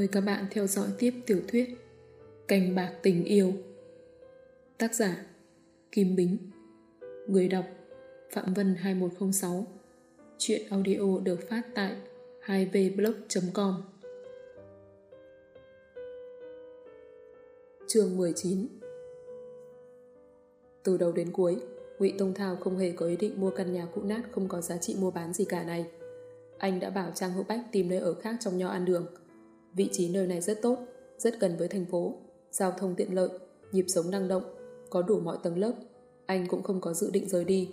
Mời các bạn theo dõi tiếp tiểu thuyết Cành bạc tình yêu. Tác giả Kim Bính. Người đọc Phạm Vân 2106 Chuyện audio được phát tại 2vblog.com Chương 19 Từ đầu đến cuối, Ngụy Tông Thao không hề có ý định mua căn nhà cũ nát không có giá trị mua bán gì cả này. Anh đã bảo Trang Hữu Bách tìm nơi ở khác trong nho ăn đường. Vị trí nơi này rất tốt, rất gần với thành phố, giao thông tiện lợi, nhịp sống năng động, có đủ mọi tầng lớp. Anh cũng không có dự định rời đi.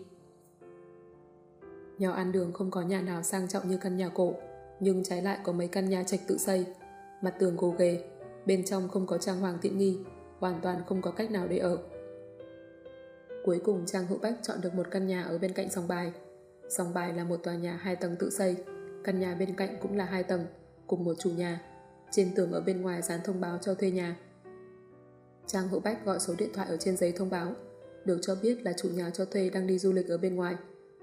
Nhà ăn đường không có nhà nào sang trọng như căn nhà cổ, nhưng trái lại có mấy căn nhà trạch tự xây. Mặt tường gồ ghề, bên trong không có trang hoàng tiện nghi, hoàn toàn không có cách nào để ở. Cuối cùng Trang Hữu Bách chọn được một căn nhà ở bên cạnh sòng bài. Sòng bài là một tòa nhà hai tầng tự xây, căn nhà bên cạnh cũng là hai tầng, cùng một chủ nhà. Trên tường ở bên ngoài dán thông báo cho thuê nhà. Trang Hữu Bách gọi số điện thoại ở trên giấy thông báo, được cho biết là chủ nhà cho thuê đang đi du lịch ở bên ngoài,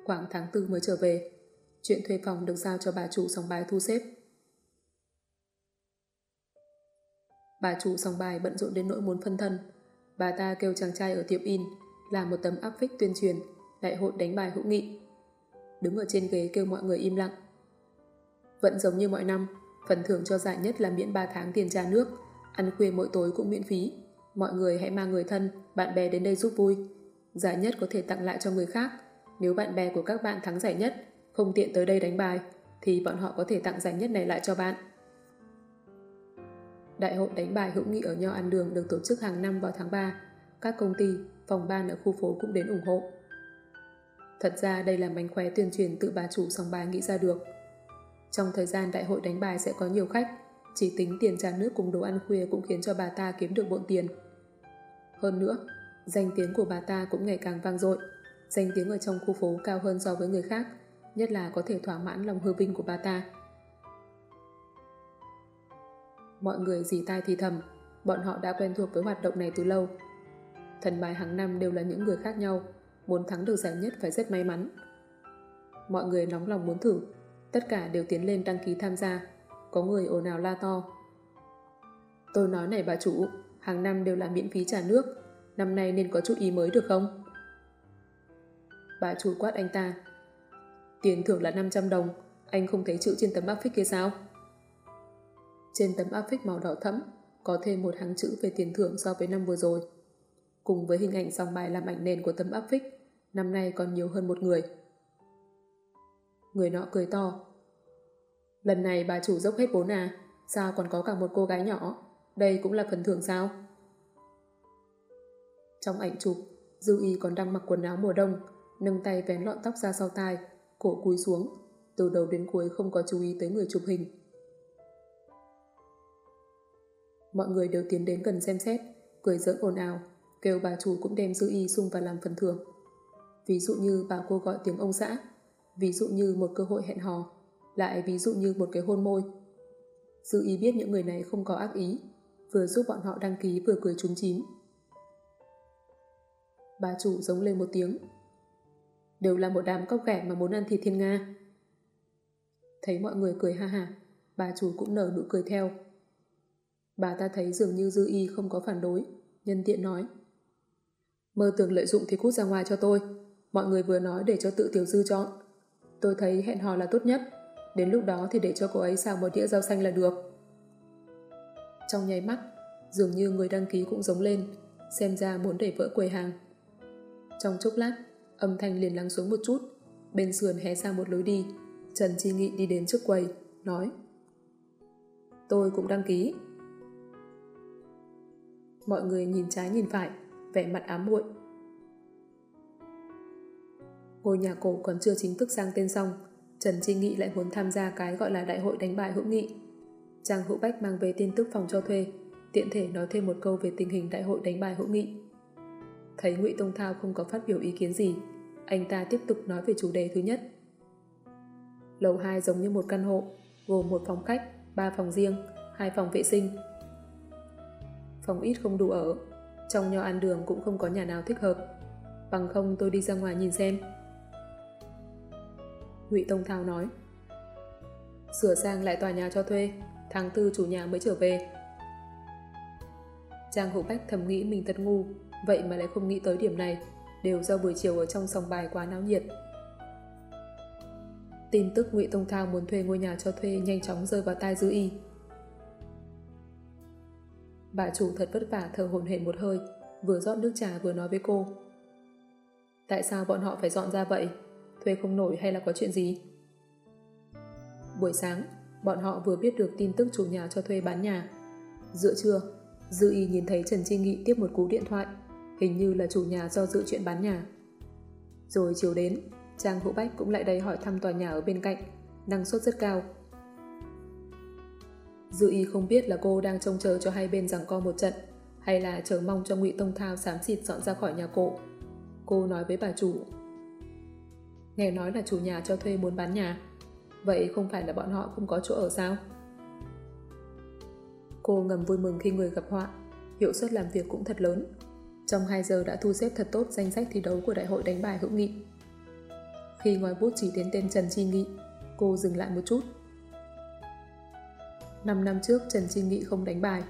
khoảng tháng 4 mới trở về. Chuyện thuê phòng được giao cho bà chủ sòng bài thu xếp. Bà chủ sòng bài bận rộn đến nỗi muốn phân thân. Bà ta kêu chàng trai ở tiệm in làm một tấm áp phích tuyên truyền đại hội đánh bài hữu nghị. Đứng ở trên ghế kêu mọi người im lặng. Vẫn giống như mọi năm, phần thưởng cho giải nhất là miễn 3 tháng tiền trà nước, ăn khuya mỗi tối cũng miễn phí. Mọi người hãy mang người thân, bạn bè đến đây giúp vui. Giải nhất có thể tặng lại cho người khác. Nếu bạn bè của các bạn thắng giải nhất, không tiện tới đây đánh bài, thì bọn họ có thể tặng giải nhất này lại cho bạn. Đại hội đánh bài hữu nghị ở Nho Ăn Đường được tổ chức hàng năm vào tháng 3. Các công ty, phòng ban ở khu phố cũng đến ủng hộ. Thật ra đây là mánh khóe tuyên truyền tự bà chủ sòng bài nghĩ ra được. Trong thời gian đại hội đánh bài sẽ có nhiều khách, chỉ tính tiền trà nước cùng đồ ăn khuya cũng khiến cho bà ta kiếm được bộn tiền. Hơn nữa, danh tiếng của bà ta cũng ngày càng vang dội, danh tiếng ở trong khu phố cao hơn so với người khác, nhất là có thể thỏa mãn lòng hư vinh của bà ta. Mọi người dì tai thì thầm, bọn họ đã quen thuộc với hoạt động này từ lâu. Thần bài hàng năm đều là những người khác nhau, muốn thắng được giải nhất phải rất may mắn. Mọi người nóng lòng muốn thử, tất cả đều tiến lên đăng ký tham gia, có người ồn ào la to. Tôi nói này bà chủ, hàng năm đều là miễn phí trả nước, năm nay nên có chút ý mới được không? Bà chủ quát anh ta. Tiền thưởng là 500 đồng, anh không thấy chữ trên tấm áp phích kia sao? Trên tấm áp phích màu đỏ thẫm có thêm một hàng chữ về tiền thưởng so với năm vừa rồi. Cùng với hình ảnh dòng bài làm ảnh nền của tấm áp phích, năm nay còn nhiều hơn một người. Người nọ cười to. Lần này bà chủ dốc hết vốn à, sao còn có cả một cô gái nhỏ, đây cũng là phần thưởng sao? Trong ảnh chụp, Dư Y còn đang mặc quần áo mùa đông, nâng tay vén lọn tóc ra sau tai, cổ cúi xuống, từ đầu đến cuối không có chú ý tới người chụp hình. Mọi người đều tiến đến gần xem xét, cười giỡn ồn ào, kêu bà chủ cũng đem Dư Y xung vào làm phần thưởng. Ví dụ như bảo cô gọi tiếng ông xã, ví dụ như một cơ hội hẹn hò, lại ví dụ như một cái hôn môi. Dư Y biết những người này không có ác ý, vừa giúp bọn họ đăng ký vừa cười trúng chím. Bà chủ giống lên một tiếng. Đều là một đám cóc ghẻ mà muốn ăn thịt thiên Nga. Thấy mọi người cười ha ha, bà chủ cũng nở nụ cười theo. Bà ta thấy dường như Dư Y không có phản đối, nhân tiện nói. Mơ tưởng lợi dụng thì cút ra ngoài cho tôi. Mọi người vừa nói để cho tự tiểu dư chọn. Tôi thấy hẹn hò là tốt nhất. Đến lúc đó thì để cho cô ấy xào một đĩa rau xanh là được. Trong nháy mắt, dường như người đăng ký cũng giống lên, xem ra muốn để vỡ quầy hàng. Trong chốc lát, âm thanh liền lắng xuống một chút, bên sườn hé ra một lối đi. Trần Chi Nghị đi đến trước quầy, nói Tôi cũng đăng ký. Mọi người nhìn trái nhìn phải, vẻ mặt ám muội. Ngôi nhà cổ còn chưa chính thức sang tên xong, Trần Trinh Nghị lại muốn tham gia cái gọi là đại hội đánh bại hữu nghị. Trang Hữu Bách mang về tin tức phòng cho thuê, tiện thể nói thêm một câu về tình hình đại hội đánh bại hữu nghị. Thấy Ngụy Tông Thao không có phát biểu ý kiến gì, anh ta tiếp tục nói về chủ đề thứ nhất. Lầu 2 giống như một căn hộ, gồm một phòng khách, ba phòng riêng, hai phòng vệ sinh. Phòng ít không đủ ở, trong nho ăn đường cũng không có nhà nào thích hợp. Bằng không tôi đi ra ngoài nhìn xem. Ngụy Tông Thao nói Sửa sang lại tòa nhà cho thuê tháng tư chủ nhà mới trở về. Trang Hữu Bách thầm nghĩ mình thật ngu, vậy mà lại không nghĩ tới điểm này, đều do buổi chiều ở trong sòng bài quá náo nhiệt. Tin tức Ngụy Tông Thao muốn thuê ngôi nhà cho thuê nhanh chóng rơi vào tai Dư Y. Bà chủ thật vất vả thở hồn hển một hơi, vừa rót nước trà vừa nói với cô. Tại sao bọn họ phải dọn ra vậy? Thuê không nổi hay là có chuyện gì? Buổi sáng, bọn họ vừa biết được tin tức chủ nhà cho thuê bán nhà. Giữa trưa, Dư Y nhìn thấy Trần Chi Nghị tiếp một cú điện thoại, hình như là chủ nhà do dự chuyện bán nhà. Rồi chiều đến, Trang Hữu Bách cũng lại đây hỏi thăm tòa nhà ở bên cạnh, năng suất rất cao. Dư Y không biết là cô đang trông chờ cho hai bên rằng co một trận, hay là chờ mong cho Ngụy Tông Thao xám xịt dọn ra khỏi nhà cổ. Cô nói với bà chủ. Nghe nói là chủ nhà cho thuê muốn bán nhà, vậy không phải là bọn họ không có chỗ ở sao? Cô ngầm vui mừng khi người gặp họa, hiệu suất làm việc cũng thật lớn. Trong 2 giờ đã thu xếp thật tốt danh sách thi đấu của đại hội đánh bài hữu nghị. Khi ngòi bút chỉ đến tên Trần Chi Nghị, cô dừng lại một chút. 5 năm trước Trần Chi Nghị không đánh bài.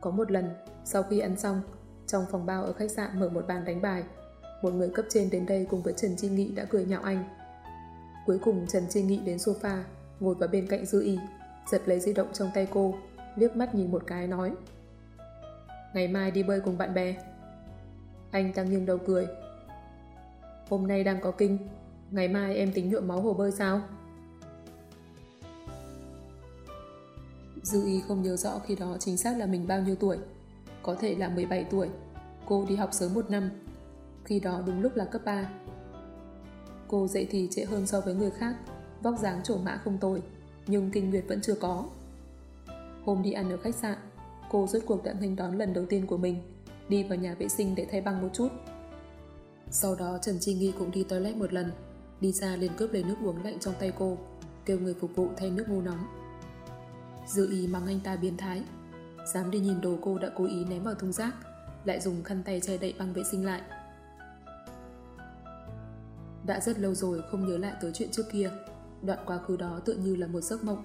Có một lần, sau khi ăn xong, trong phòng bao ở khách sạn mở một bàn đánh bài, một người cấp trên đến đây cùng với Trần Chi Nghị đã cười nhạo anh. Cuối cùng Trần Chi Nghị đến sofa, ngồi vào bên cạnh Dư Y, giật lấy di động trong tay cô, liếc mắt nhìn một cái nói. Ngày mai đi bơi cùng bạn bè. Anh ta nghiêng đầu cười. Hôm nay đang có kinh, ngày mai em tính nhuộm máu hồ bơi sao? Dư y không nhớ rõ khi đó chính xác là mình bao nhiêu tuổi. Có thể là 17 tuổi. Cô đi học sớm một năm. Khi đó đúng lúc là cấp 3. Cô dậy thì trễ hơn so với người khác, vóc dáng trổ mã không tồi, nhưng kinh nguyệt vẫn chưa có. Hôm đi ăn ở khách sạn, cô rốt cuộc đã nghênh đón lần đầu tiên của mình, đi vào nhà vệ sinh để thay băng một chút. Sau đó Trần Chi Nghi cũng đi toilet một lần, đi ra liền cướp lấy nước uống lạnh trong tay cô, kêu người phục vụ thay nước ngu nóng. Dư ý mắng anh ta biến thái, dám đi nhìn đồ cô đã cố ý ném vào thùng rác, lại dùng khăn tay che đậy băng vệ sinh lại. Đã rất lâu rồi không nhớ lại tới chuyện trước kia, đoạn quá khứ đó tựa như là một giấc mộng.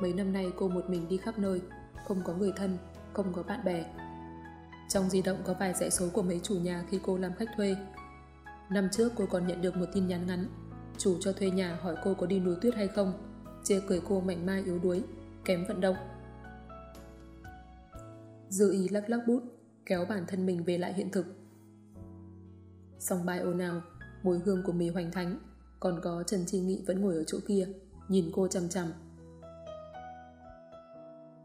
Mấy năm nay cô một mình đi khắp nơi, không có người thân, không có bạn bè. Trong di động có vài dãy số của mấy chủ nhà khi cô làm khách thuê. Năm trước cô còn nhận được một tin nhắn ngắn. Chủ cho thuê nhà hỏi cô có đi núi tuyết hay không, chê cười cô mảnh mai yếu đuối, kém vận động. Dư ý lắc lắc bút, kéo bản thân mình về lại hiện thực. Xong bài ồn ào, mùi hương của mì hoành thánh, còn có Trần Chi Nghị vẫn ngồi ở chỗ kia, nhìn cô chằm chằm.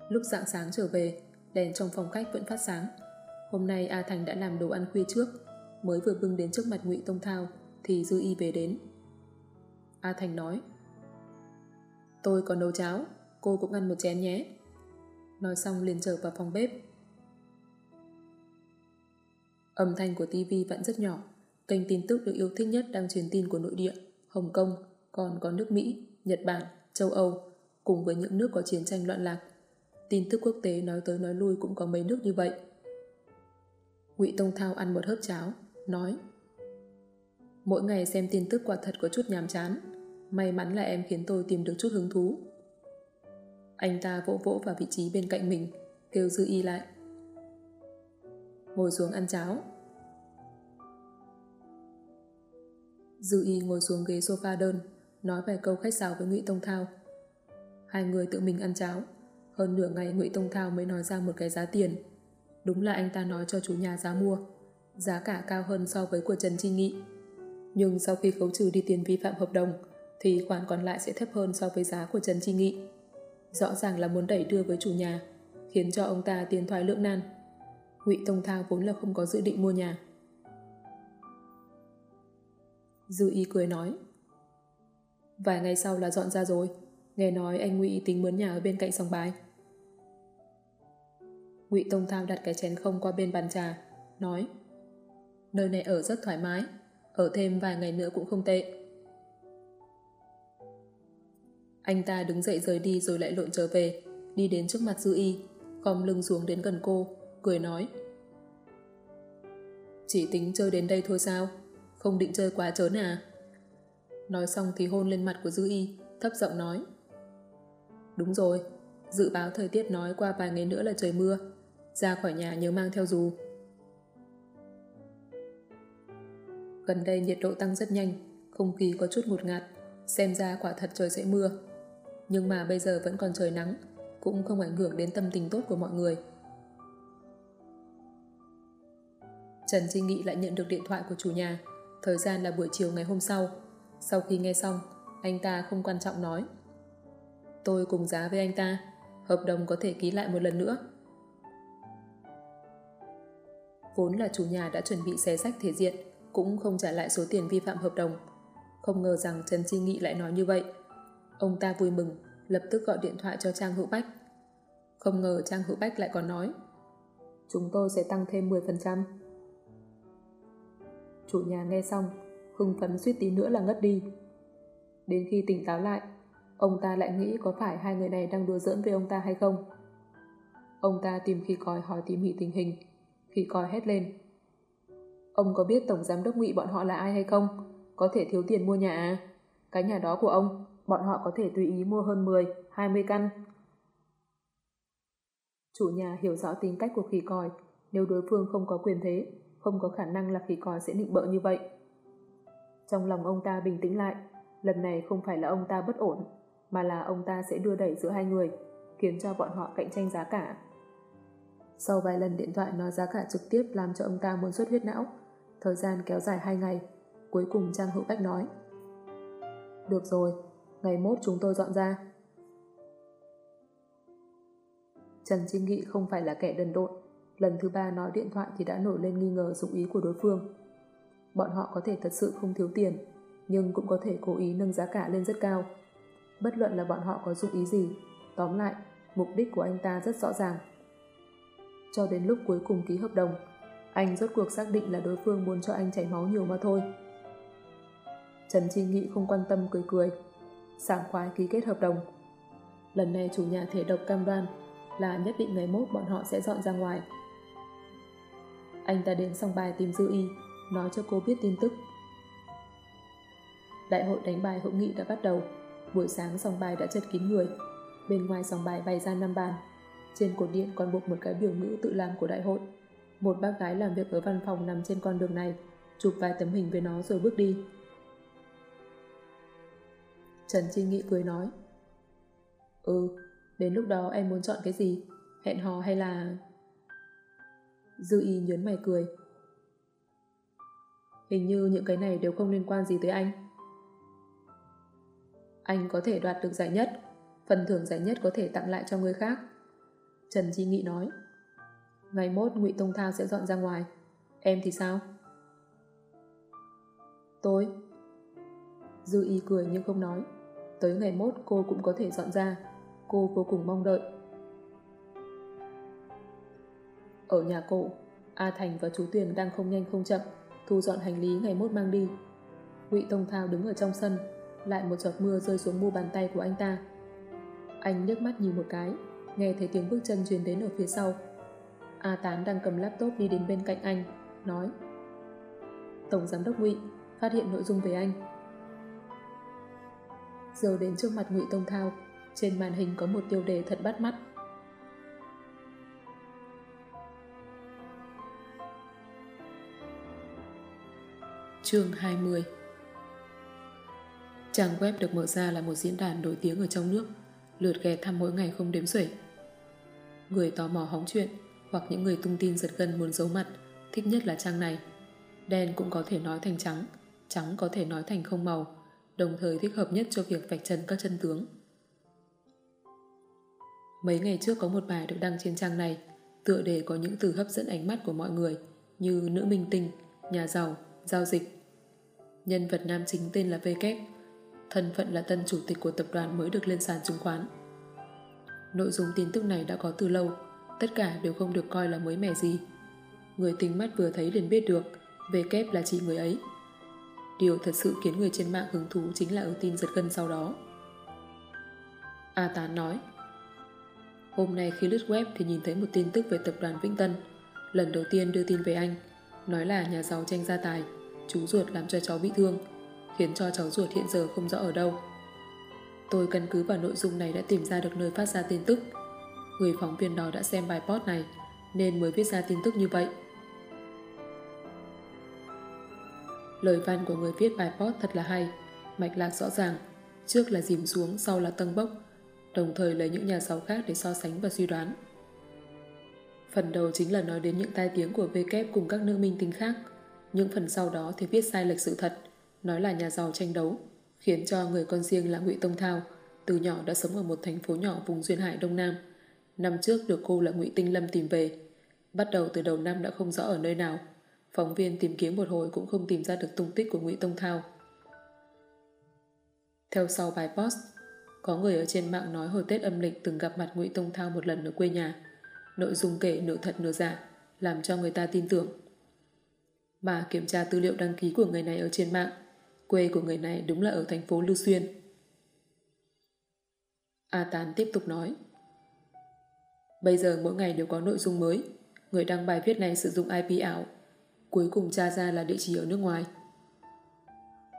Lúc dạng sáng trở về, đèn trong phòng khách vẫn phát sáng. Hôm nay A Thành đã làm đồ ăn khuya trước, mới vừa bưng đến trước mặt Ngụy Tông Thao thì Dư Y về đến. A Thành nói Tôi còn nấu cháo, cô cũng ăn một chén nhé. Nói xong liền trở vào phòng bếp. Âm thanh của tivi vẫn rất nhỏ. Kênh tin tức được yêu thích nhất đang truyền tin của nội địa, Hồng Kông, còn có nước Mỹ, Nhật Bản, châu Âu, cùng với những nước có chiến tranh loạn lạc tin tức quốc tế nói tới nói lui cũng có mấy nước như vậy. Ngụy Tông Thao ăn một hớp cháo, nói Mỗi ngày xem tin tức quả thật có chút nhàm chán, may mắn là em khiến tôi tìm được chút hứng thú. Anh ta vỗ vỗ vào vị trí bên cạnh mình, kêu Dư Y lại. Ngồi xuống ăn cháo. Dư Y ngồi xuống ghế sofa đơn, nói vài câu khách sáo với Ngụy Tông Thao. Hai người tự mình ăn cháo, hơn nửa ngày Ngụy Tông Thao mới nói ra một cái giá tiền. Đúng là anh ta nói cho chủ nhà giá mua. Giá cả cao hơn so với của Trần Chi Nghị. Nhưng sau khi khấu trừ đi tiền vi phạm hợp đồng, thì khoản còn lại sẽ thấp hơn so với giá của Trần Chi Nghị. Rõ ràng là muốn đẩy đưa với chủ nhà, khiến cho ông ta tiền thoái lưỡng nan. Ngụy Tông Thao vốn là không có dự định mua nhà. Dư y cười nói Vài ngày sau là dọn ra rồi Nghe nói anh Ngụy tính mướn nhà ở bên cạnh sông Bái. Ngụy Tông Thao đặt cái chén không qua bên bàn trà, nói Nơi này ở rất thoải mái, ở thêm vài ngày nữa cũng không tệ. Anh ta đứng dậy rời đi rồi lại lộn trở về, đi đến trước mặt Dư Y, khom lưng xuống đến gần cô, cười nói Chỉ tính chơi đến đây thôi sao? Không định chơi quá chớn à? Nói xong thì hôn lên mặt của Dư Y, thấp giọng nói Đúng rồi, dự báo thời tiết nói qua vài ngày nữa là trời mưa. Ra khỏi nhà nhớ mang theo dù. Gần đây nhiệt độ tăng rất nhanh, không khí có chút ngột ngạt, xem ra quả thật trời sẽ mưa. Nhưng mà bây giờ vẫn còn trời nắng, cũng không ảnh hưởng đến tâm tình tốt của mọi người. Trần Trinh Nghị lại nhận được điện thoại của chủ nhà, thời gian là buổi chiều ngày hôm sau. Sau khi nghe xong, anh ta không quan trọng nói. Tôi cùng giá với anh ta, hợp đồng có thể ký lại một lần nữa. Vốn là chủ nhà đã chuẩn bị xé sách thể diện, cũng không trả lại số tiền vi phạm hợp đồng. Không ngờ rằng Trần Chi Nghị lại nói như vậy. Ông ta vui mừng, lập tức gọi điện thoại cho Trang Hữu Bách. Không ngờ Trang Hữu Bách lại còn nói Chúng tôi sẽ tăng thêm 10%. Chủ nhà nghe xong, hưng phấn suýt tí nữa là ngất đi. Đến khi tỉnh táo lại, ông ta lại nghĩ có phải hai người này đang đùa giỡn với ông ta hay không. Ông ta tìm khi coi hỏi tỉ mỉ tình hình, khi coi hét lên. Ông có biết Tổng Giám đốc ngụy bọn họ là ai hay không? Có thể thiếu tiền mua nhà à? Cái nhà đó của ông, bọn họ có thể tùy ý mua hơn 10, 20 căn. Chủ nhà hiểu rõ tính cách của khỉ còi, nếu đối phương không có quyền thế, không có khả năng là khỉ còi sẽ định bợ như vậy. Trong lòng ông ta bình tĩnh lại, lần này không phải là ông ta bất ổn, mà là ông ta sẽ đưa đẩy giữa hai người, khiến cho bọn họ cạnh tranh giá cả. Sau vài lần điện thoại nói giá cả trực tiếp làm cho ông ta muốn xuất huyết não, thời gian kéo dài hai ngày, cuối cùng Trang Hữu Bách nói. Được rồi, ngày mốt chúng tôi dọn ra. Trần Trinh Nghị không phải là kẻ đần độn, lần thứ ba nói điện thoại thì đã nổi lên nghi ngờ dụng ý của đối phương. Bọn họ có thể thật sự không thiếu tiền, nhưng cũng có thể cố ý nâng giá cả lên rất cao. Bất luận là bọn họ có dụng ý gì, tóm lại, mục đích của anh ta rất rõ ràng. Cho đến lúc cuối cùng ký hợp đồng, anh rốt cuộc xác định là đối phương muốn cho anh chảy máu nhiều mà thôi. Trần Chi Nghị không quan tâm cười cười, sảng khoái ký kết hợp đồng. Lần này chủ nhà thể độc cam đoan là nhất định ngày mốt bọn họ sẽ dọn ra ngoài. Anh ta đến xong bài tìm Dư Y, nói cho cô biết tin tức. Đại hội đánh bài hội nghị đã bắt đầu, buổi sáng xong bài đã chật kín người. Bên ngoài xong bài bày ra năm bàn, trên cột điện còn buộc một cái biểu ngữ tự làm của đại hội. Một bác gái làm việc ở văn phòng nằm trên con đường này, chụp vài tấm hình với nó rồi bước đi. Trần Trinh Nghị cười nói Ừ, đến lúc đó em muốn chọn cái gì? Hẹn hò hay là... Dư y nhớn mày cười. Hình như những cái này đều không liên quan gì tới anh. Anh có thể đoạt được giải nhất, phần thưởng giải nhất có thể tặng lại cho người khác. Trần Chi Nghị nói. Ngày mốt ngụy Tông Thao sẽ dọn ra ngoài. Em thì sao? Tôi. Dư y cười nhưng không nói. Tới ngày mốt cô cũng có thể dọn ra. Cô vô cùng mong đợi. Ở nhà cổ, A Thành và chú Tuyền đang không nhanh không chậm thu dọn hành lý ngày mốt mang đi. Ngụy Tông Thao đứng ở trong sân, lại một giọt mưa rơi xuống mu bàn tay của anh ta. Anh nhấc mắt nhìn một cái, nghe thấy tiếng bước chân truyền đến ở phía sau. A Tán đang cầm laptop đi đến bên cạnh anh, nói Tổng Giám đốc Ngụy phát hiện nội dung về anh. Giờ đến trước mặt Ngụy Tông Thao, trên màn hình có một tiêu đề thật bắt mắt. Chương 20 Trang web được mở ra là một diễn đàn nổi tiếng ở trong nước, lượt ghé thăm mỗi ngày không đếm xuể. Người tò mò hóng chuyện hoặc những người tung tin giật gân muốn giấu mặt thích nhất là trang này. Đen cũng có thể nói thành trắng, trắng có thể nói thành không màu, đồng thời thích hợp nhất cho việc vạch trần các chân tướng. Mấy ngày trước có một bài được đăng trên trang này, tựa đề có những từ hấp dẫn ánh mắt của mọi người như nữ minh tinh, nhà giàu, giao dịch. Nhân vật nam chính tên là V thân phận là tân chủ tịch của tập đoàn mới được lên sàn chứng khoán. Nội dung tin tức này đã có từ lâu, tất cả đều không được coi là mới mẻ gì. Người tính mắt vừa thấy liền biết được V là chỉ người ấy. Điều thật sự khiến người trên mạng hứng thú chính là ở tin giật gân sau đó. A Tán nói Hôm nay khi lướt web thì nhìn thấy một tin tức về tập đoàn Vĩnh Tân. Lần đầu tiên đưa tin về anh, nói là nhà giàu tranh gia tài, chú ruột làm cho cháu bị thương, khiến cho cháu ruột hiện giờ không rõ ở đâu. Tôi căn cứ vào nội dung này đã tìm ra được nơi phát ra tin tức. Người phóng viên đó đã xem bài post này nên mới viết ra tin tức như vậy. Lời văn của người viết bài post thật là hay, mạch lạc rõ ràng, trước là dìm xuống, sau là tầng bốc, đồng thời lấy những nhà giáo khác để so sánh và suy đoán. Phần đầu chính là nói đến những tai tiếng của VK cùng các nữ minh tinh khác. Những phần sau đó thì viết sai lệch sự thật, nói là nhà giàu tranh đấu, khiến cho người con riêng là Ngụy Tông Thao từ nhỏ đã sống ở một thành phố nhỏ vùng Duyên Hải Đông Nam. Năm trước được cô là Ngụy Tinh Lâm tìm về. Bắt đầu từ đầu năm đã không rõ ở nơi nào. Phóng viên tìm kiếm một hồi cũng không tìm ra được tung tích của Ngụy Tông Thao. Theo sau bài post, có người ở trên mạng nói hồi Tết âm lịch từng gặp mặt Ngụy Tông Thao một lần ở quê nhà. Nội dung kể nửa thật nửa giả, dạ, làm cho người ta tin tưởng. Bà kiểm tra tư liệu đăng ký của người này ở trên mạng. Quê của người này đúng là ở thành phố Lưu Xuyên. A Tán tiếp tục nói. Bây giờ mỗi ngày đều có nội dung mới. Người đăng bài viết này sử dụng IP ảo. Cuối cùng tra ra là địa chỉ ở nước ngoài.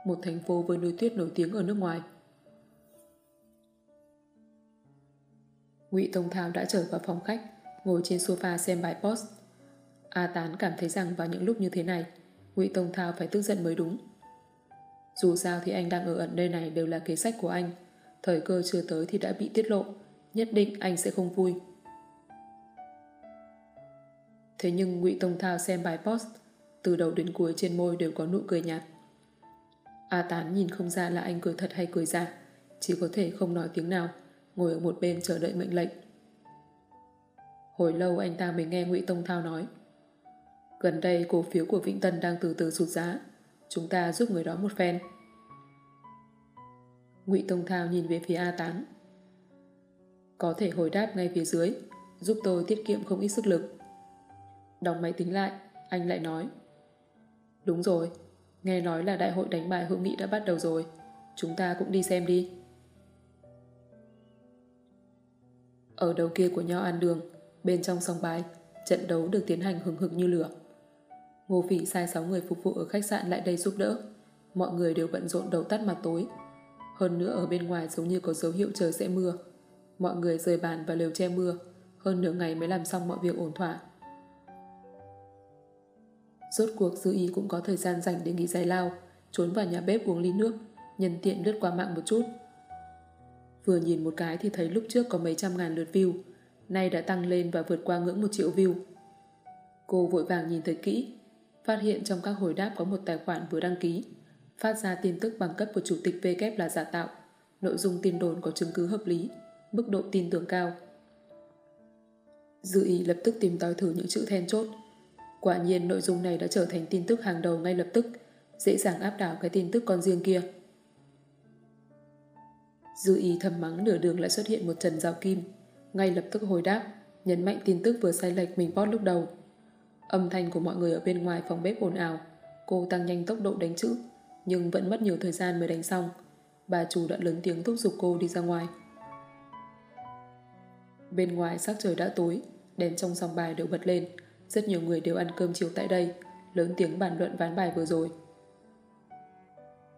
Một thành phố với núi tuyết nổi tiếng ở nước ngoài. Ngụy Tông Thao đã trở vào phòng khách, ngồi trên sofa xem bài post. A Tán cảm thấy rằng vào những lúc như thế này, Ngụy Tông Thao phải tức giận mới đúng. Dù sao thì anh đang ở ẩn nơi này đều là kế sách của anh. Thời cơ chưa tới thì đã bị tiết lộ. Nhất định anh sẽ không vui. Thế nhưng Ngụy Tông Thao xem bài post, từ đầu đến cuối trên môi đều có nụ cười nhạt. A Tán nhìn không ra là anh cười thật hay cười giả, chỉ có thể không nói tiếng nào, ngồi ở một bên chờ đợi mệnh lệnh. Hồi lâu anh ta mới nghe Ngụy Tông Thao nói. Gần đây cổ phiếu của Vĩnh Tân đang từ từ sụt giá, chúng ta giúp người đó một phen. Ngụy Tông Thao nhìn về phía A8. Có thể hồi đáp ngay phía dưới, giúp tôi tiết kiệm không ít sức lực. Đóng máy tính lại, anh lại nói. Đúng rồi, nghe nói là đại hội đánh bài hữu nghị đã bắt đầu rồi, chúng ta cũng đi xem đi. Ở đầu kia của nhau an đường, bên trong sòng bài, trận đấu được tiến hành hừng hực như lửa. Ngô Phỉ sai 6 người phục vụ ở khách sạn lại đây giúp đỡ. Mọi người đều bận rộn đầu tắt mặt tối. Hơn nữa ở bên ngoài giống như có dấu hiệu trời sẽ mưa. Mọi người rời bàn và lều che mưa. Hơn nửa ngày mới làm xong mọi việc ổn thỏa. Rốt cuộc dư ý cũng có thời gian dành để nghỉ giải lao, trốn vào nhà bếp uống ly nước, nhân tiện lướt qua mạng một chút. Vừa nhìn một cái thì thấy lúc trước có mấy trăm ngàn lượt view, nay đã tăng lên và vượt qua ngưỡng một triệu view. Cô vội vàng nhìn thấy kỹ, phát hiện trong các hồi đáp có một tài khoản vừa đăng ký, phát ra tin tức bằng cấp của chủ tịch VK là giả tạo, nội dung tin đồn có chứng cứ hợp lý, mức độ tin tưởng cao. Dư ý lập tức tìm tòi thử những chữ then chốt. Quả nhiên nội dung này đã trở thành tin tức hàng đầu ngay lập tức, dễ dàng áp đảo cái tin tức con riêng kia. Dư ý thầm mắng nửa đường lại xuất hiện một trần rào kim, ngay lập tức hồi đáp, nhấn mạnh tin tức vừa sai lệch mình post lúc đầu. Âm thanh của mọi người ở bên ngoài phòng bếp ồn ào, cô tăng nhanh tốc độ đánh chữ, nhưng vẫn mất nhiều thời gian mới đánh xong. Bà chủ đã lớn tiếng thúc giục cô đi ra ngoài. Bên ngoài sắc trời đã tối, đèn trong sòng bài đều bật lên, rất nhiều người đều ăn cơm chiều tại đây, lớn tiếng bàn luận ván bài vừa rồi.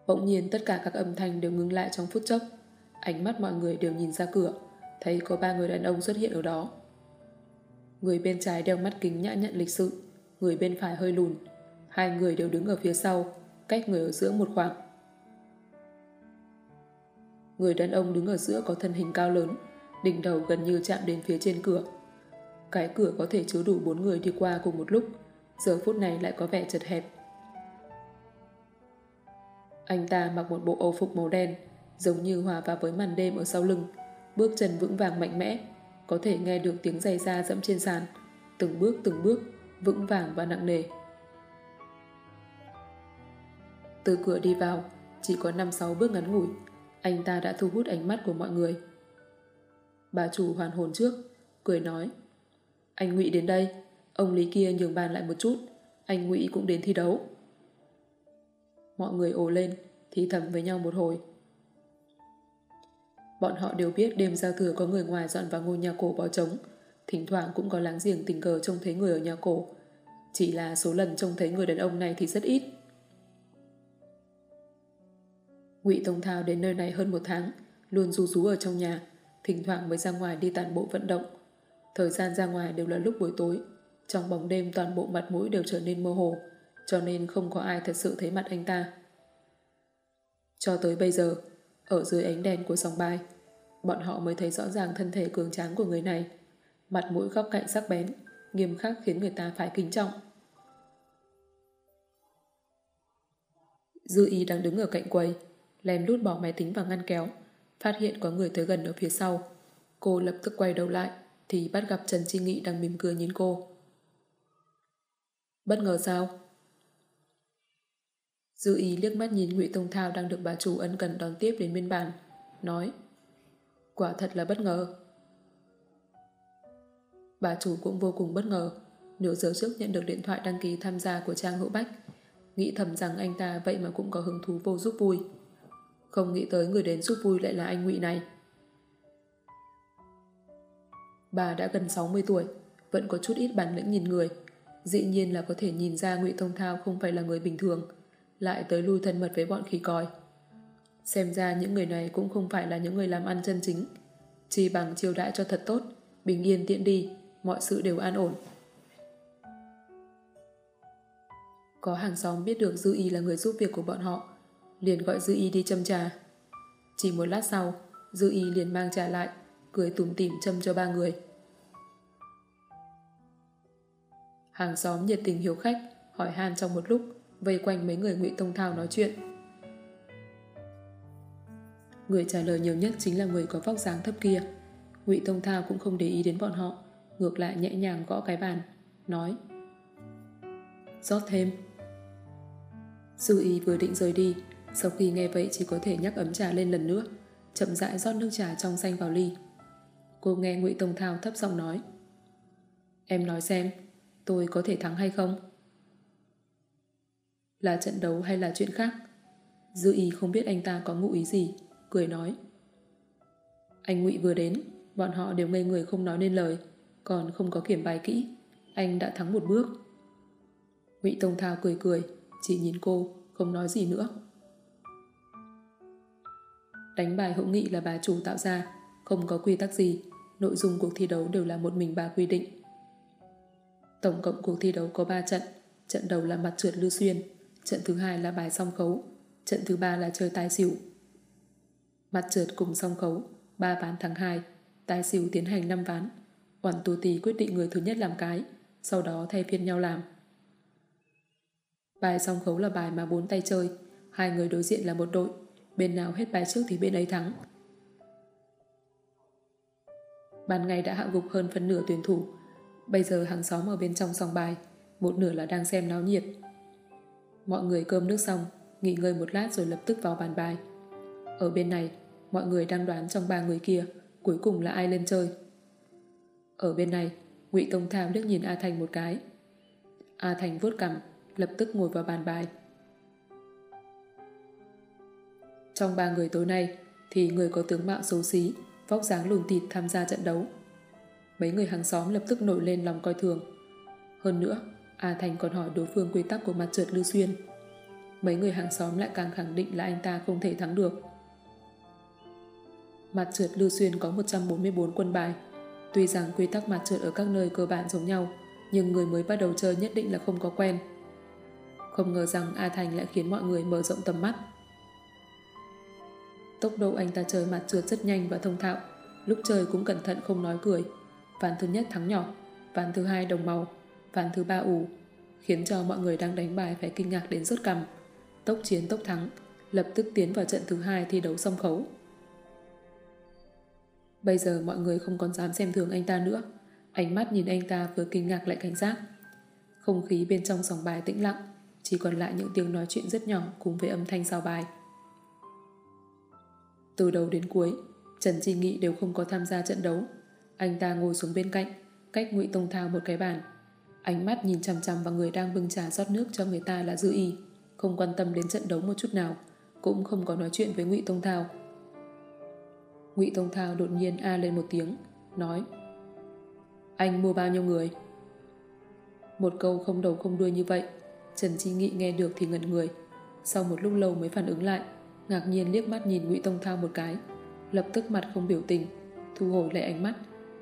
Bỗng nhiên tất cả các âm thanh đều ngưng lại trong phút chốc, ánh mắt mọi người đều nhìn ra cửa, thấy có ba người đàn ông xuất hiện ở đó. Người bên trái đeo mắt kính nhã nhận lịch sự, người bên phải hơi lùn. Hai người đều đứng ở phía sau, cách người ở giữa một khoảng. Người đàn ông đứng ở giữa có thân hình cao lớn, đỉnh đầu gần như chạm đến phía trên cửa. Cái cửa có thể chứa đủ bốn người đi qua cùng một lúc, giờ phút này lại có vẻ chật hẹp. Anh ta mặc một bộ âu phục màu đen, giống như hòa vào với màn đêm ở sau lưng, bước chân vững vàng mạnh mẽ, có thể nghe được tiếng giày da dẫm trên sàn, từng bước từng bước, vững vàng và nặng nề. Từ cửa đi vào, chỉ có 5-6 bước ngắn ngủi, anh ta đã thu hút ánh mắt của mọi người. Bà chủ hoàn hồn trước, cười nói Anh Ngụy đến đây, ông Lý kia nhường bàn lại một chút, anh Ngụy cũng đến thi đấu. Mọi người ồ lên, thì thầm với nhau một hồi. Bọn họ đều biết đêm giao thừa có người ngoài dọn vào ngôi nhà cổ bỏ trống, thỉnh thoảng cũng có láng giềng tình cờ trông thấy người ở nhà cổ. Chỉ là số lần trông thấy người đàn ông này thì rất ít. Ngụy Tông Thao đến nơi này hơn một tháng, luôn ru rú ở trong nhà, thỉnh thoảng mới ra ngoài đi tàn bộ vận động. Thời gian ra ngoài đều là lúc buổi tối, trong bóng đêm toàn bộ mặt mũi đều trở nên mơ hồ, cho nên không có ai thật sự thấy mặt anh ta. Cho tới bây giờ, ở dưới ánh đèn của sòng bài, bọn họ mới thấy rõ ràng thân thể cường tráng của người này. Mặt mũi góc cạnh sắc bén, nghiêm khắc khiến người ta phải kính trọng. Dư ý đang đứng ở cạnh quầy, lem lút bỏ máy tính vào ngăn kéo, phát hiện có người tới gần ở phía sau. Cô lập tức quay đầu lại, thì bắt gặp Trần Chi Nghị đang mỉm cười nhìn cô. Bất ngờ sao? Dư ý liếc mắt nhìn Ngụy Tông Thao đang được bà chủ ân cần đón tiếp đến bên bàn, nói Quả thật là bất ngờ. Bà chủ cũng vô cùng bất ngờ, nửa giờ trước nhận được điện thoại đăng ký tham gia của Trang Hữu Bách, nghĩ thầm rằng anh ta vậy mà cũng có hứng thú vô giúp vui. Không nghĩ tới người đến giúp vui lại là anh Ngụy này. Bà đã gần 60 tuổi, vẫn có chút ít bản lĩnh nhìn người. Dĩ nhiên là có thể nhìn ra Ngụy Thông Thao không phải là người bình thường, lại tới lui thân mật với bọn khí coi, Xem ra những người này cũng không phải là những người làm ăn chân chính. Chỉ bằng chiêu đãi cho thật tốt, bình yên tiện đi, mọi sự đều an ổn. Có hàng xóm biết được Dư Y là người giúp việc của bọn họ, liền gọi Dư Y đi châm trà. Chỉ một lát sau, Dư Y liền mang trà lại, cười tủm tỉm châm cho ba người. Hàng xóm nhiệt tình hiếu khách, hỏi han trong một lúc, vây quanh mấy người ngụy Tông Thao nói chuyện. Người trả lời nhiều nhất chính là người có vóc dáng thấp kia. ngụy Tông Thao cũng không để ý đến bọn họ, ngược lại nhẹ nhàng gõ cái bàn, nói rót thêm. Sư y vừa định rời đi, sau khi nghe vậy chỉ có thể nhắc ấm trà lên lần nữa, chậm rãi rót nước trà trong xanh vào ly. Cô nghe Ngụy Tông Thao thấp giọng nói Em nói xem, tôi có thể thắng hay không? Là trận đấu hay là chuyện khác? Dư ý không biết anh ta có ngụ ý gì, cười nói Anh Ngụy vừa đến, bọn họ đều ngây người không nói nên lời, còn không có kiểm bài kỹ. Anh đã thắng một bước. Ngụy Tông Thao cười cười, chỉ nhìn cô, không nói gì nữa. Đánh bài hữu nghị là bà chủ tạo ra, không có quy tắc gì, nội dung cuộc thi đấu đều là một mình bà quy định. Tổng cộng cuộc thi đấu có 3 trận, trận đầu là mặt trượt lưu xuyên, trận thứ hai là bài song khấu, trận thứ ba là chơi tài xỉu. Mặt trượt cùng song khấu, 3 ván thắng 2, tài xỉu tiến hành 5 ván. Oản tù tì quyết định người thứ nhất làm cái, sau đó thay phiên nhau làm. Bài song khấu là bài mà bốn tay chơi, hai người đối diện là một đội, bên nào hết bài trước thì bên ấy thắng. Ban ngày đã hạ gục hơn phân nửa tuyển thủ, bây giờ hàng xóm ở bên trong sòng bài, một nửa là đang xem náo nhiệt. Mọi người cơm nước xong, nghỉ ngơi một lát rồi lập tức vào bàn bài. Ở bên này, mọi người đang đoán trong ba người kia cuối cùng là ai lên chơi. Ở bên này, Ngụy Tông tham liếc nhìn A Thành một cái. A Thành vuốt cằm, lập tức ngồi vào bàn bài. Trong ba người tối nay thì người có tướng mạo xấu xí, vóc dáng lùn thịt tham gia trận đấu. Mấy người hàng xóm lập tức nổi lên lòng coi thường. Hơn nữa, A Thành còn hỏi đối phương quy tắc của mặt trượt Lưu Xuyên. Mấy người hàng xóm lại càng khẳng định là anh ta không thể thắng được. Mặt trượt Lưu Xuyên có 144 quân bài. Tuy rằng quy tắc mặt trượt ở các nơi cơ bản giống nhau, nhưng người mới bắt đầu chơi nhất định là không có quen. Không ngờ rằng A Thành lại khiến mọi người mở rộng tầm mắt. Tốc độ anh ta chơi mặt trượt rất nhanh và thông thạo, lúc chơi cũng cẩn thận không nói cười. Ván thứ nhất thắng nhỏ, ván thứ hai đồng màu, ván thứ ba ủ, khiến cho mọi người đang đánh bài phải kinh ngạc đến rốt cằm. Tốc chiến tốc thắng, lập tức tiến vào trận thứ hai thi đấu song khấu. Bây giờ mọi người không còn dám xem thường anh ta nữa. Ánh mắt nhìn anh ta vừa kinh ngạc lại cảnh giác. Không khí bên trong sòng bài tĩnh lặng, chỉ còn lại những tiếng nói chuyện rất nhỏ cùng với âm thanh sao bài. Từ đầu đến cuối, Trần Chi Nghị đều không có tham gia trận đấu. Anh ta ngồi xuống bên cạnh, cách Ngụy Tông Thao một cái bàn. Ánh mắt nhìn chằm chằm vào người đang bưng trà rót nước cho người ta là Dư Y, không quan tâm đến trận đấu một chút nào, cũng không có nói chuyện với Ngụy Tông Thao. Ngụy Tông Thao đột nhiên a lên một tiếng, nói Anh mua bao nhiêu người? Một câu không đầu không đuôi như vậy, Trần Chi Nghị nghe được thì ngẩn người. Sau một lúc lâu mới phản ứng lại, ngạc nhiên liếc mắt nhìn Ngụy Tông Thao một cái. lập tức mặt không biểu tình, thu hồi lại ánh mắt,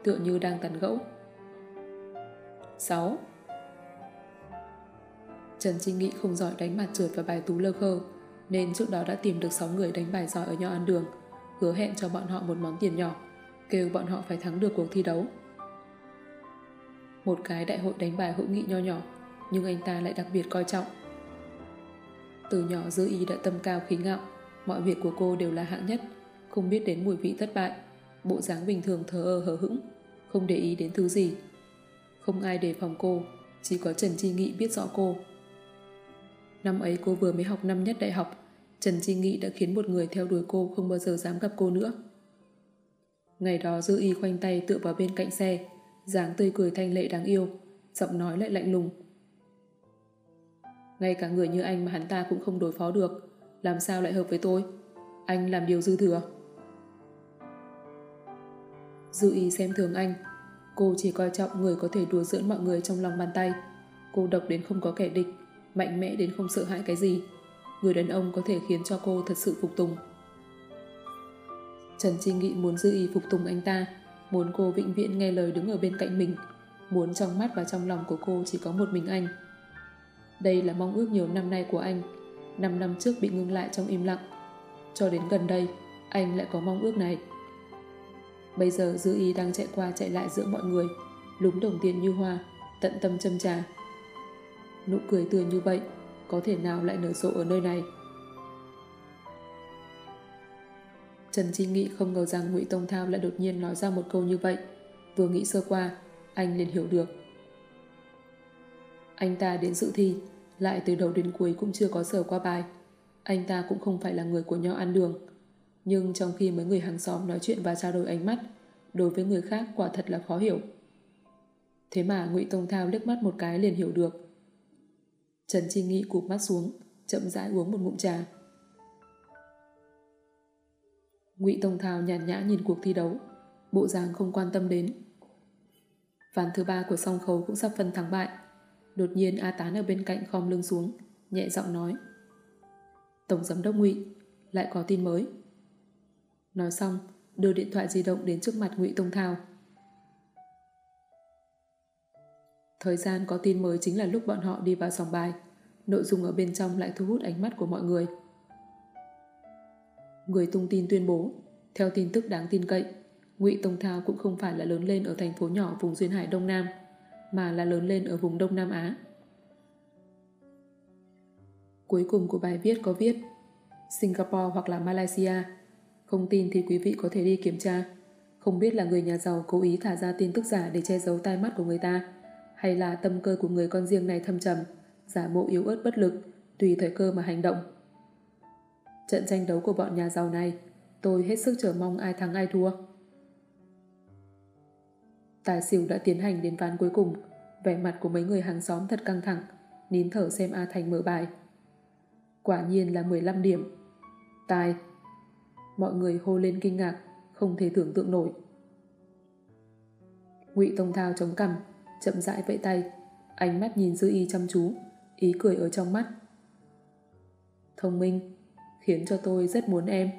tựa như đang tàn gẫu. 6. Trần Trinh Nghị không giỏi đánh mặt trượt và bài tú lơ khơ, nên trước đó đã tìm được 6 người đánh bài giỏi ở nho ăn đường, hứa hẹn cho bọn họ một món tiền nhỏ, kêu bọn họ phải thắng được cuộc thi đấu. Một cái đại hội đánh bài hữu nghị nho nhỏ, nhưng anh ta lại đặc biệt coi trọng. Từ nhỏ dư y đã tâm cao khí ngạo, mọi việc của cô đều là hạng nhất, không biết đến mùi vị thất bại, bộ dáng bình thường thờ ơ hờ hững, không để ý đến thứ gì. Không ai đề phòng cô, chỉ có Trần Chi Nghị biết rõ cô. Năm ấy cô vừa mới học năm nhất đại học, Trần Chi Nghị đã khiến một người theo đuổi cô không bao giờ dám gặp cô nữa. Ngày đó Dư Y khoanh tay tựa vào bên cạnh xe, dáng tươi cười thanh lệ đáng yêu, giọng nói lại lạnh lùng. Ngay cả người như anh mà hắn ta cũng không đối phó được, làm sao lại hợp với tôi? Anh làm điều dư thừa. Dư Y xem thường anh, cô chỉ coi trọng người có thể đùa giỡn mọi người trong lòng bàn tay. Cô độc đến không có kẻ địch, mạnh mẽ đến không sợ hãi cái gì. Người đàn ông có thể khiến cho cô thật sự phục tùng. Trần Trinh Nghị muốn dư y phục tùng anh ta, muốn cô vĩnh viễn nghe lời đứng ở bên cạnh mình, muốn trong mắt và trong lòng của cô chỉ có một mình anh. Đây là mong ước nhiều năm nay của anh, 5 năm trước bị ngưng lại trong im lặng. Cho đến gần đây, anh lại có mong ước này. Bây giờ dư y đang chạy qua chạy lại giữa mọi người, lúng đồng tiền như hoa, tận tâm châm trà. Nụ cười tươi như vậy, có thể nào lại nở rộ ở nơi này? Trần Chi Nghị không ngờ rằng Ngụy Tông Thao lại đột nhiên nói ra một câu như vậy. Vừa nghĩ sơ qua, anh liền hiểu được. Anh ta đến dự thi, lại từ đầu đến cuối cũng chưa có sở qua bài. Anh ta cũng không phải là người của nhau ăn đường. Nhưng trong khi mấy người hàng xóm nói chuyện và trao đổi ánh mắt, đối với người khác quả thật là khó hiểu. Thế mà Ngụy Tông Thao liếc mắt một cái liền hiểu được. Trần Chi Nghị cụp mắt xuống, chậm rãi uống một ngụm trà. Ngụy Tông Thao nhàn nhã nhìn cuộc thi đấu, bộ dáng không quan tâm đến. Ván thứ ba của song khấu cũng sắp phân thắng bại. Đột nhiên A Tán ở bên cạnh khom lưng xuống, nhẹ giọng nói. Tổng giám đốc Ngụy lại có tin mới. Nói xong, đưa điện thoại di động đến trước mặt Ngụy Tông Thao. Thời gian có tin mới chính là lúc bọn họ đi vào sòng bài. Nội dung ở bên trong lại thu hút ánh mắt của mọi người. Người tung tin tuyên bố, theo tin tức đáng tin cậy, Ngụy Tông Thao cũng không phải là lớn lên ở thành phố nhỏ vùng Duyên Hải Đông Nam, mà là lớn lên ở vùng Đông Nam Á. Cuối cùng của bài viết có viết Singapore hoặc là Malaysia. Không tin thì quý vị có thể đi kiểm tra. Không biết là người nhà giàu cố ý thả ra tin tức giả để che giấu tai mắt của người ta, hay là tâm cơ của người con riêng này thâm trầm, giả bộ yếu ớt bất lực, tùy thời cơ mà hành động. Trận tranh đấu của bọn nhà giàu này, tôi hết sức chờ mong ai thắng ai thua. Tài xỉu đã tiến hành đến ván cuối cùng, vẻ mặt của mấy người hàng xóm thật căng thẳng, nín thở xem A Thành mở bài. Quả nhiên là 15 điểm. Tài. Mọi người hô lên kinh ngạc, không thể tưởng tượng nổi. Ngụy Tông Thao chống cằm, chậm rãi vẫy tay, ánh mắt nhìn Dư Y chăm chú, ý cười ở trong mắt. Thông minh, khiến cho tôi rất muốn em.